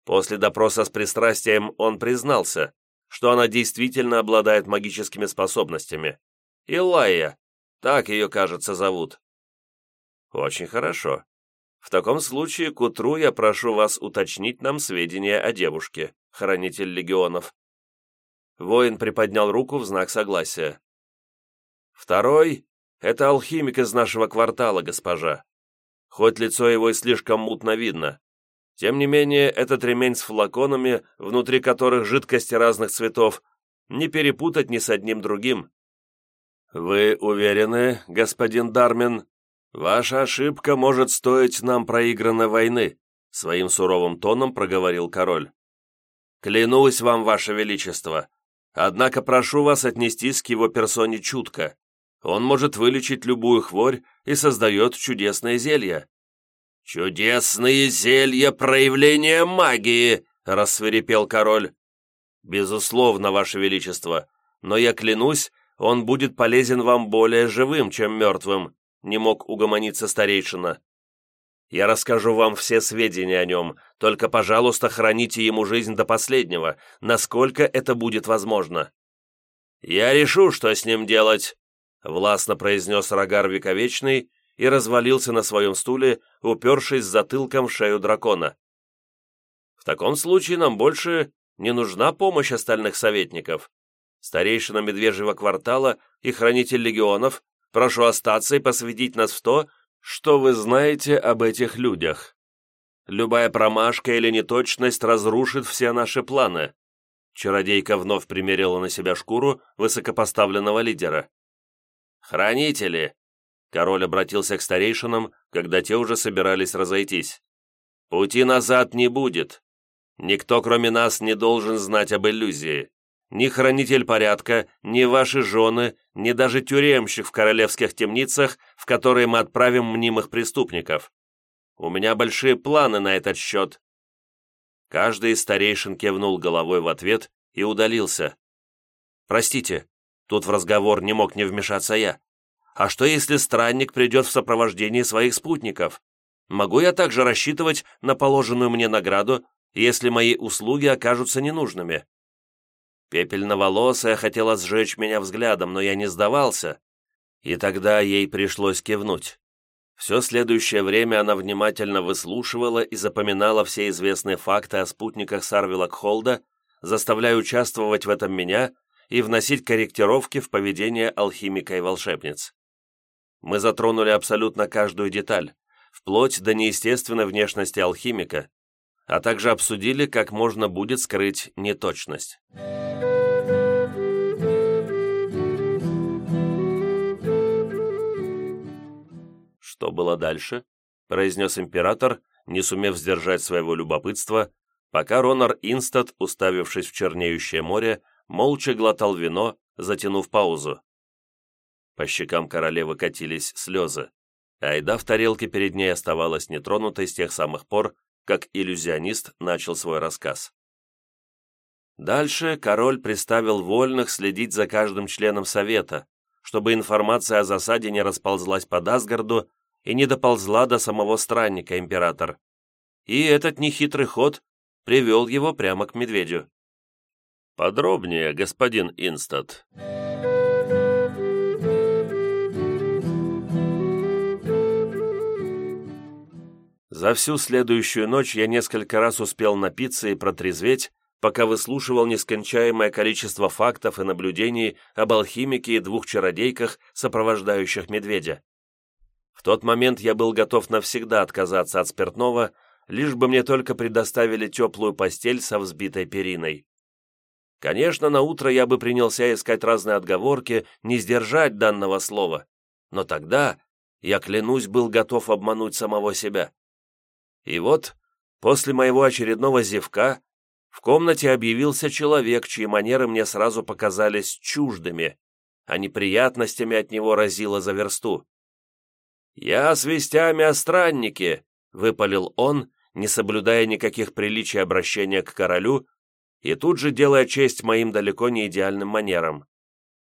S1: После допроса с пристрастием он признался, что она действительно обладает магическими способностями. Илайя, так ее, кажется, зовут. Очень хорошо. В таком случае к утру я прошу вас уточнить нам сведения о девушке, хранитель легионов». Воин приподнял руку в знак согласия. «Второй — это алхимик из нашего квартала, госпожа. Хоть лицо его и слишком мутно видно. Тем не менее, этот ремень с флаконами, внутри которых жидкости разных цветов, не перепутать ни с одним другим». «Вы уверены, господин Дармин, «Ваша ошибка может стоить нам проигранной войны», своим суровым тоном проговорил король. «Клянусь вам, ваше величество, однако прошу вас отнестись к его персоне чутко. Он может вылечить любую хворь и создает чудесные зелья». «Чудесные зелья проявления магии!» — рассверепел король. «Безусловно, ваше величество, но я клянусь, он будет полезен вам более живым, чем мертвым не мог угомониться старейшина. «Я расскажу вам все сведения о нем, только, пожалуйста, храните ему жизнь до последнего, насколько это будет возможно». «Я решу, что с ним делать», — властно произнес Рогар Вековечный и развалился на своем стуле, упершись затылком в шею дракона. «В таком случае нам больше не нужна помощь остальных советников. Старейшина Медвежьего квартала и хранитель легионов Прошу остаться и посвятить нас в то, что вы знаете об этих людях. Любая промашка или неточность разрушит все наши планы». Чародейка вновь примерила на себя шкуру высокопоставленного лидера. «Хранители!» Король обратился к старейшинам, когда те уже собирались разойтись. «Пути назад не будет. Никто, кроме нас, не должен знать об иллюзии. Ни хранитель порядка, ни ваши жены, ни даже тюремщик в королевских темницах, в которые мы отправим мнимых преступников. У меня большие планы на этот счет». Каждый из старейшин кивнул головой в ответ и удалился. «Простите, тут в разговор не мог не вмешаться я. А что, если странник придет в сопровождении своих спутников? Могу я также рассчитывать на положенную мне награду, если мои услуги окажутся ненужными?» Пепельноволосая хотела сжечь меня взглядом, но я не сдавался, и тогда ей пришлось кивнуть. Все следующее время она внимательно выслушивала и запоминала все известные факты о спутниках Сарвила Кхолда, заставляя участвовать в этом меня и вносить корректировки в поведение алхимика и волшебниц. Мы затронули абсолютно каждую деталь, вплоть до неестественной внешности алхимика, а также обсудили, как можно будет скрыть неточность. «Что было дальше?» — произнес император, не сумев сдержать своего любопытства, пока Ронар Инстад, уставившись в чернеющее море, молча глотал вино, затянув паузу. По щекам королевы катились слезы, а еда в тарелке перед ней оставалась нетронутой с тех самых пор, как иллюзионист начал свой рассказ. Дальше король приставил вольных следить за каждым членом совета, чтобы информация о засаде не расползлась по Дасгарду и не доползла до самого странника император. И этот нехитрый ход привел его прямо к медведю. «Подробнее, господин Инстад». За всю следующую ночь я несколько раз успел напиться и протрезветь, пока выслушивал нескончаемое количество фактов и наблюдений об алхимике и двух чародейках, сопровождающих медведя. В тот момент я был готов навсегда отказаться от спиртного, лишь бы мне только предоставили теплую постель со взбитой периной. Конечно, на утро я бы принялся искать разные отговорки, не сдержать данного слова, но тогда, я клянусь, был готов обмануть самого себя. И вот, после моего очередного зевка, в комнате объявился человек, чьи манеры мне сразу показались чуждыми, а неприятностями от него разило за версту. «Я с вестями о страннике», — выпалил он, не соблюдая никаких приличий обращения к королю и тут же делая честь моим далеко не идеальным манерам.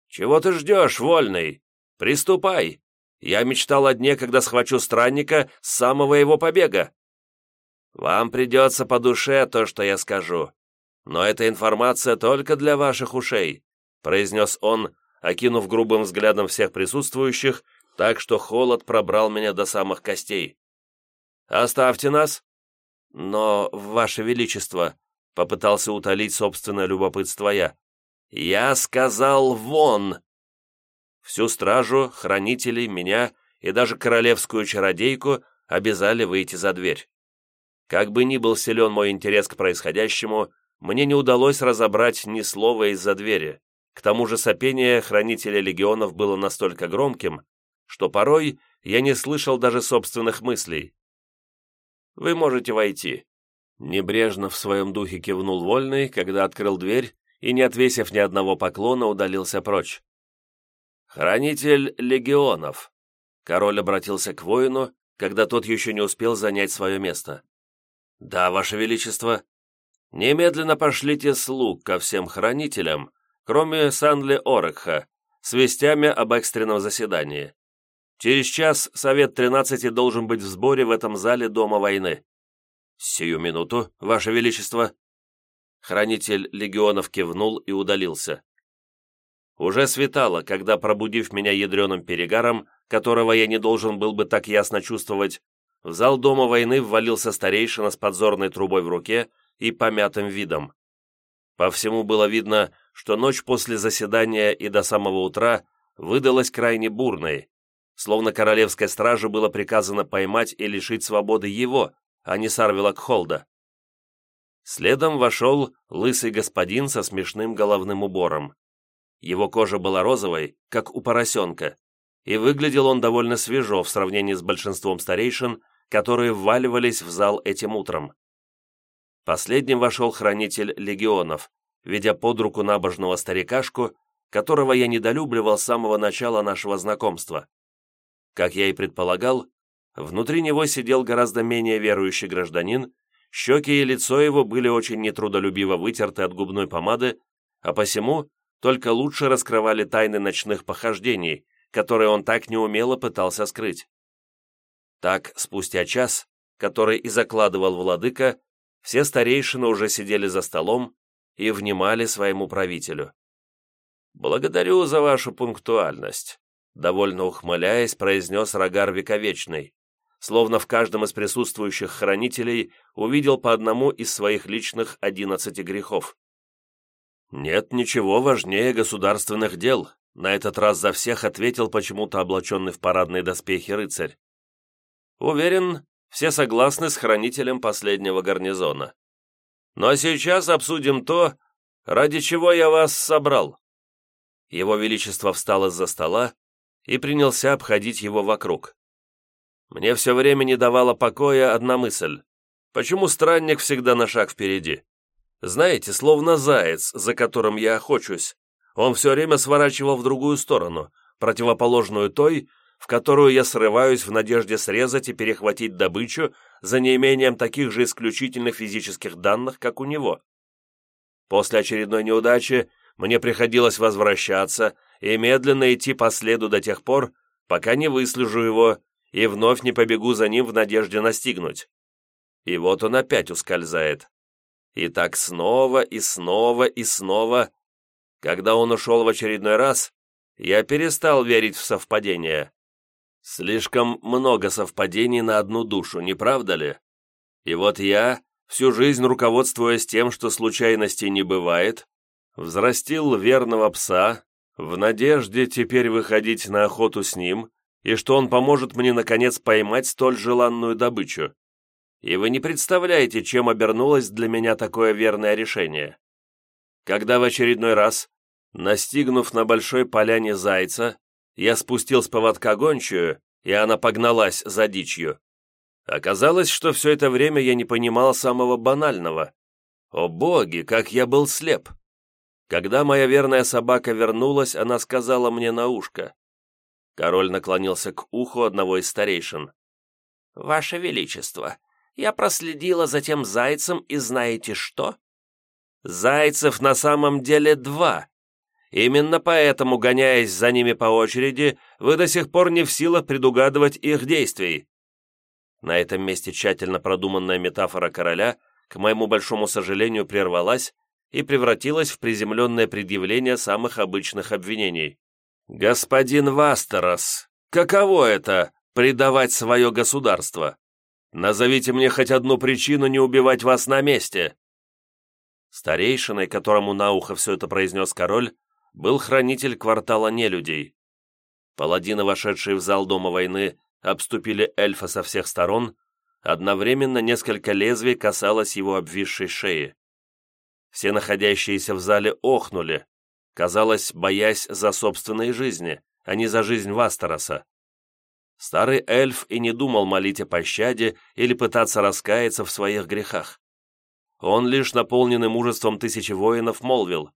S1: «Чего ты ждешь, вольный? Приступай! Я мечтал о дне, когда схвачу странника с самого его побега. Вам придется по душе то, что я скажу. Но эта информация только для ваших ушей», произнес он, окинув грубым взглядом всех присутствующих, так что холод пробрал меня до самых костей. «Оставьте нас!» «Но, Ваше Величество», — попытался утолить собственное любопытство я, «я сказал вон!» Всю стражу, хранителей, меня и даже королевскую чародейку обязали выйти за дверь. Как бы ни был силен мой интерес к происходящему, мне не удалось разобрать ни слова из-за двери. К тому же сопение хранителя легионов было настолько громким, что порой я не слышал даже собственных мыслей. «Вы можете войти», — небрежно в своем духе кивнул Вольный, когда открыл дверь и, не отвесив ни одного поклона, удалился прочь. «Хранитель легионов», — король обратился к воину, когда тот еще не успел занять свое место. «Да, Ваше Величество», Немедленно пошлите слуг ко всем хранителям, кроме Санли Орекха, с вестями об экстренном заседании. Через час Совет 13 должен быть в сборе в этом зале Дома войны. Сию минуту, Ваше Величество. Хранитель легионов кивнул и удалился. Уже светало, когда, пробудив меня ядреным перегаром, которого я не должен был бы так ясно чувствовать, в зал Дома войны ввалился старейшина с подзорной трубой в руке и помятым видом. По всему было видно, что ночь после заседания и до самого утра выдалась крайне бурной, словно королевской страже было приказано поймать и лишить свободы его, а не Сарвила Кхолда. Следом вошел лысый господин со смешным головным убором. Его кожа была розовой, как у поросенка, и выглядел он довольно свежо в сравнении с большинством старейшин, которые вваливались в зал этим утром. Последним вошел хранитель легионов, ведя под руку набожного старикашку, которого я недолюбливал с самого начала нашего знакомства. Как я и предполагал, внутри него сидел гораздо менее верующий гражданин, щеки и лицо его были очень нетрудолюбиво вытерты от губной помады, а посему только лучше раскрывали тайны ночных похождений, которые он так неумело пытался скрыть. Так, спустя час, который и закладывал владыка, все старейшины уже сидели за столом и внимали своему правителю. «Благодарю за вашу пунктуальность», — довольно ухмыляясь, произнес Рогар Вековечный, словно в каждом из присутствующих хранителей увидел по одному из своих личных одиннадцати грехов. «Нет ничего важнее государственных дел», — на этот раз за всех ответил почему-то облаченный в парадные доспехи рыцарь. «Уверен, все согласны с хранителем последнего гарнизона. А сейчас обсудим то, ради чего я вас собрал». Его Величество встал из-за стола и принялся обходить его вокруг. Мне все время не давала покоя одна мысль. Почему странник всегда на шаг впереди? Знаете, словно заяц, за которым я охочусь. Он все время сворачивал в другую сторону, противоположную той, в которую я срываюсь в надежде срезать и перехватить добычу за неимением таких же исключительных физических данных, как у него. После очередной неудачи мне приходилось возвращаться и медленно идти по следу до тех пор, пока не выслежу его и вновь не побегу за ним в надежде настигнуть. И вот он опять ускользает. И так снова и снова и снова. Когда он ушел в очередной раз, я перестал верить в совпадения. Слишком много совпадений на одну душу, не правда ли? И вот я, всю жизнь руководствуясь тем, что случайностей не бывает, взрастил верного пса, в надежде теперь выходить на охоту с ним, и что он поможет мне, наконец, поймать столь желанную добычу. И вы не представляете, чем обернулось для меня такое верное решение. Когда в очередной раз, настигнув на большой поляне зайца, я спустил с поводка гончую, и она погналась за дичью. Оказалось, что все это время я не понимал самого банального. О боги, как я был слеп! Когда моя верная собака вернулась, она сказала мне на ушко. Король наклонился к уху одного из старейшин. «Ваше Величество, я проследила за тем зайцем, и знаете что? Зайцев на самом деле два, Именно поэтому, гоняясь за ними по очереди, вы до сих пор не в силах предугадывать их действий. На этом месте тщательно продуманная метафора короля, к моему большому сожалению, прервалась и превратилась в приземленное предъявление самых обычных обвинений. «Господин Вастерос, каково это — предавать свое государство? Назовите мне хоть одну причину не убивать вас на месте!» Старейшиной, которому на ухо все это произнес король, был хранитель квартала нелюдей. Паладины, вошедшие в зал Дома войны, обступили эльфа со всех сторон, одновременно несколько лезвий касалось его обвисшей шеи. Все находящиеся в зале охнули, казалось, боясь за собственные жизни, а не за жизнь Вастероса. Старый эльф и не думал молить о пощаде или пытаться раскаяться в своих грехах. Он лишь наполненный мужеством тысячи воинов молвил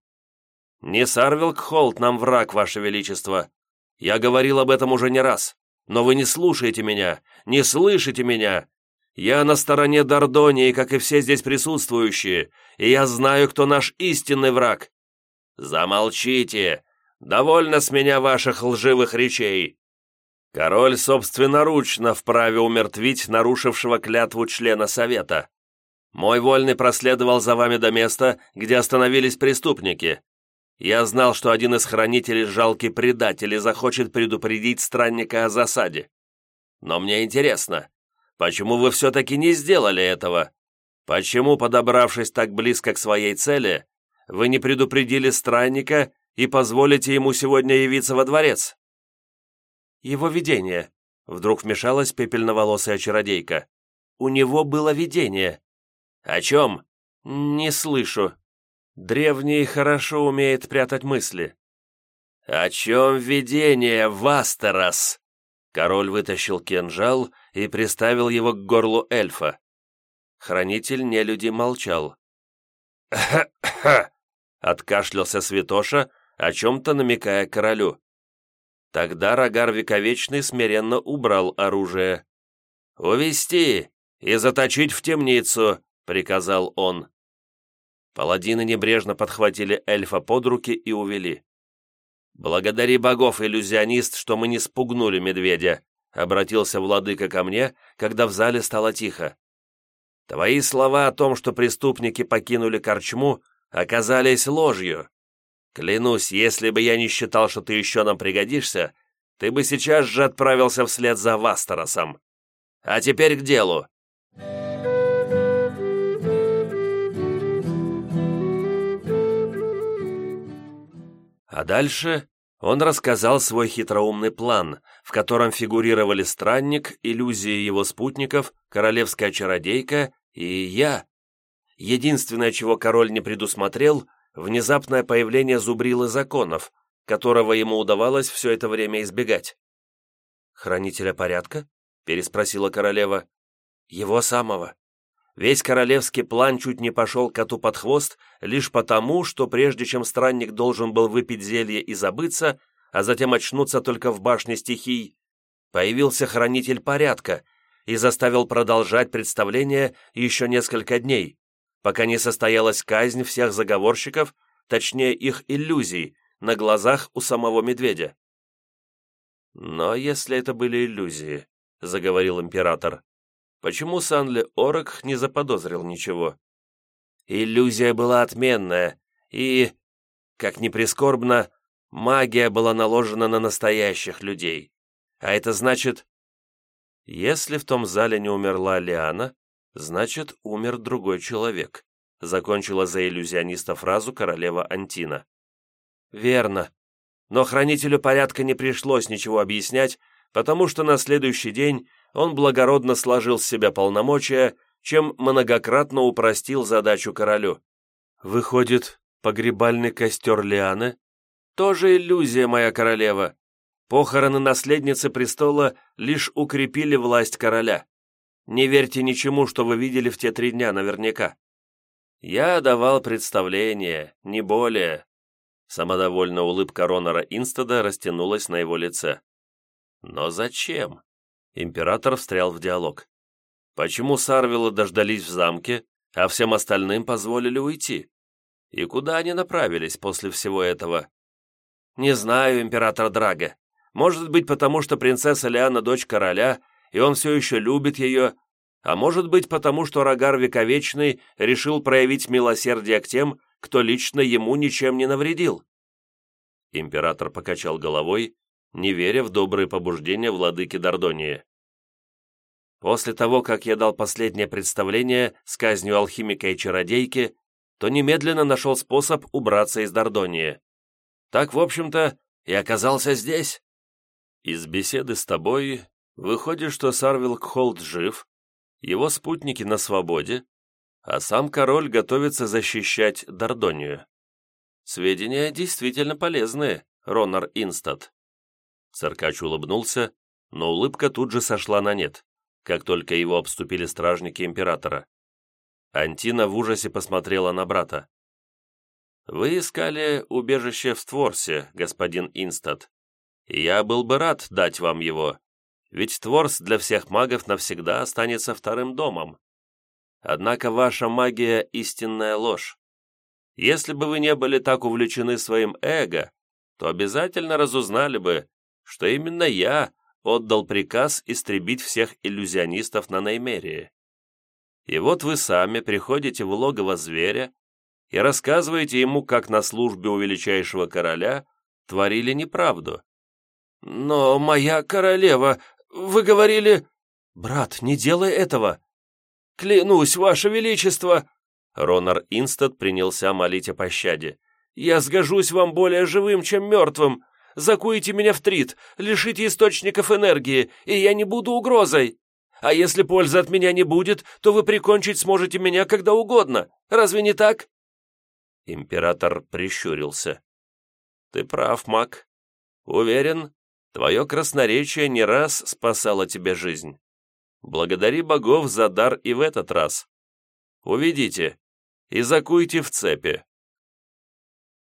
S1: «Не Сарвилк-Холт нам враг, Ваше Величество. Я говорил об этом уже не раз, но вы не слушаете меня, не слышите меня. Я на стороне Дордонии, как и все здесь присутствующие, и я знаю, кто наш истинный враг». «Замолчите! Довольно с меня ваших лживых речей!» Король собственноручно вправе умертвить нарушившего клятву члена Совета. Мой вольный проследовал за вами до места, где остановились преступники. Я знал, что один из хранителей жалкий предатель и захочет предупредить странника о засаде. Но мне интересно, почему вы все-таки не сделали этого? Почему, подобравшись так близко к своей цели, вы не предупредили странника и позволите ему сегодня явиться во дворец?» «Его видение», — вдруг вмешалась пепельноволосая чародейка. «У него было видение». «О чем?» «Не слышу», Древний хорошо умеет прятать мысли. «О чем видение, Вастерос?» Король вытащил кинжал и приставил его к горлу эльфа. Хранитель нелюди молчал. «Ха-ха!» — откашлялся святоша, о чем-то намекая королю. Тогда Рогар Вековечный смиренно убрал оружие. «Увести и заточить в темницу», — приказал он. Паладины небрежно подхватили эльфа под руки и увели. «Благодари богов, иллюзионист, что мы не спугнули медведя», обратился владыка ко мне, когда в зале стало тихо. «Твои слова о том, что преступники покинули корчму, оказались ложью. Клянусь, если бы я не считал, что ты еще нам пригодишься, ты бы сейчас же отправился вслед за Вастеросом. А теперь к делу. А дальше он рассказал свой хитроумный план, в котором фигурировали странник, иллюзии его спутников, королевская чародейка и я. Единственное, чего король не предусмотрел, внезапное появление зубрилы законов, которого ему удавалось все это время избегать. «Хранителя порядка?» — переспросила королева. «Его самого. Весь королевский план чуть не пошел коту под хвост лишь потому, что прежде чем странник должен был выпить зелье и забыться, а затем очнуться только в башне стихий, появился хранитель порядка и заставил продолжать представление еще несколько дней, пока не состоялась казнь всех заговорщиков, точнее их иллюзий, на глазах у самого медведя. «Но если это были иллюзии», — заговорил император, почему Санли Орок не заподозрил ничего? Иллюзия была отменная, и, как ни прискорбно, магия была наложена на настоящих людей. А это значит... Если в том зале не умерла Лиана, значит, умер другой человек, закончила за иллюзиониста фразу королева Антина. Верно. Но хранителю порядка не пришлось ничего объяснять, потому что на следующий день он благородно сложил с себя полномочия, чем многократно упростил задачу королю. Выходит, погребальный костер Лианы? Тоже иллюзия, моя королева. Похороны наследницы престола лишь укрепили власть короля. Не верьте ничему, что вы видели в те три дня наверняка. Я давал представление, не более. Самодовольная улыбка Ронора Инстеда растянулась на его лице. Но зачем? Император встрял в диалог. Почему Сарвилы дождались в замке, а всем остальным позволили уйти? И куда они направились после всего этого? Не знаю, император Драга. Может быть, потому что принцесса Лиана дочь короля, и он все еще любит ее, а может быть, потому что Рогар Вековечный решил проявить милосердие к тем, кто лично ему ничем не навредил. Император покачал головой не веря в добрые побуждения владыки Дордонии. После того, как я дал последнее представление с казнью алхимика и чародейки, то немедленно нашел способ убраться из Дордонии. Так, в общем-то, и оказался здесь. Из беседы с тобой выходит, что Сарвил Кхолд жив, его спутники на свободе, а сам король готовится защищать Дордонию. Сведения действительно полезные, Ронар Инстад. Циркач улыбнулся, но улыбка тут же сошла на нет, как только его обступили стражники императора. Антина в ужасе посмотрела на брата. «Вы искали убежище в Творсе, господин Инстад, я был бы рад дать вам его, ведь Творс для всех магов навсегда останется вторым домом. Однако ваша магия — истинная ложь. Если бы вы не были так увлечены своим эго, то обязательно разузнали бы, что именно я отдал приказ истребить всех иллюзионистов на Неймерии. И вот вы сами приходите в логово зверя и рассказываете ему, как на службе у величайшего короля творили неправду. «Но моя королева, вы говорили...» «Брат, не делай этого!» «Клянусь, ваше величество!» Ронар Инстад принялся молить о пощаде. «Я сгожусь вам более живым, чем мертвым закуете меня в трит, лишите источников энергии, и я не буду угрозой. А если пользы от меня не будет, то вы прикончить сможете меня когда угодно. Разве не так?» Император прищурился. «Ты прав, маг. Уверен, твое красноречие не раз спасало тебе жизнь. Благодари богов за дар и в этот раз. Уведите и закуйте в цепи.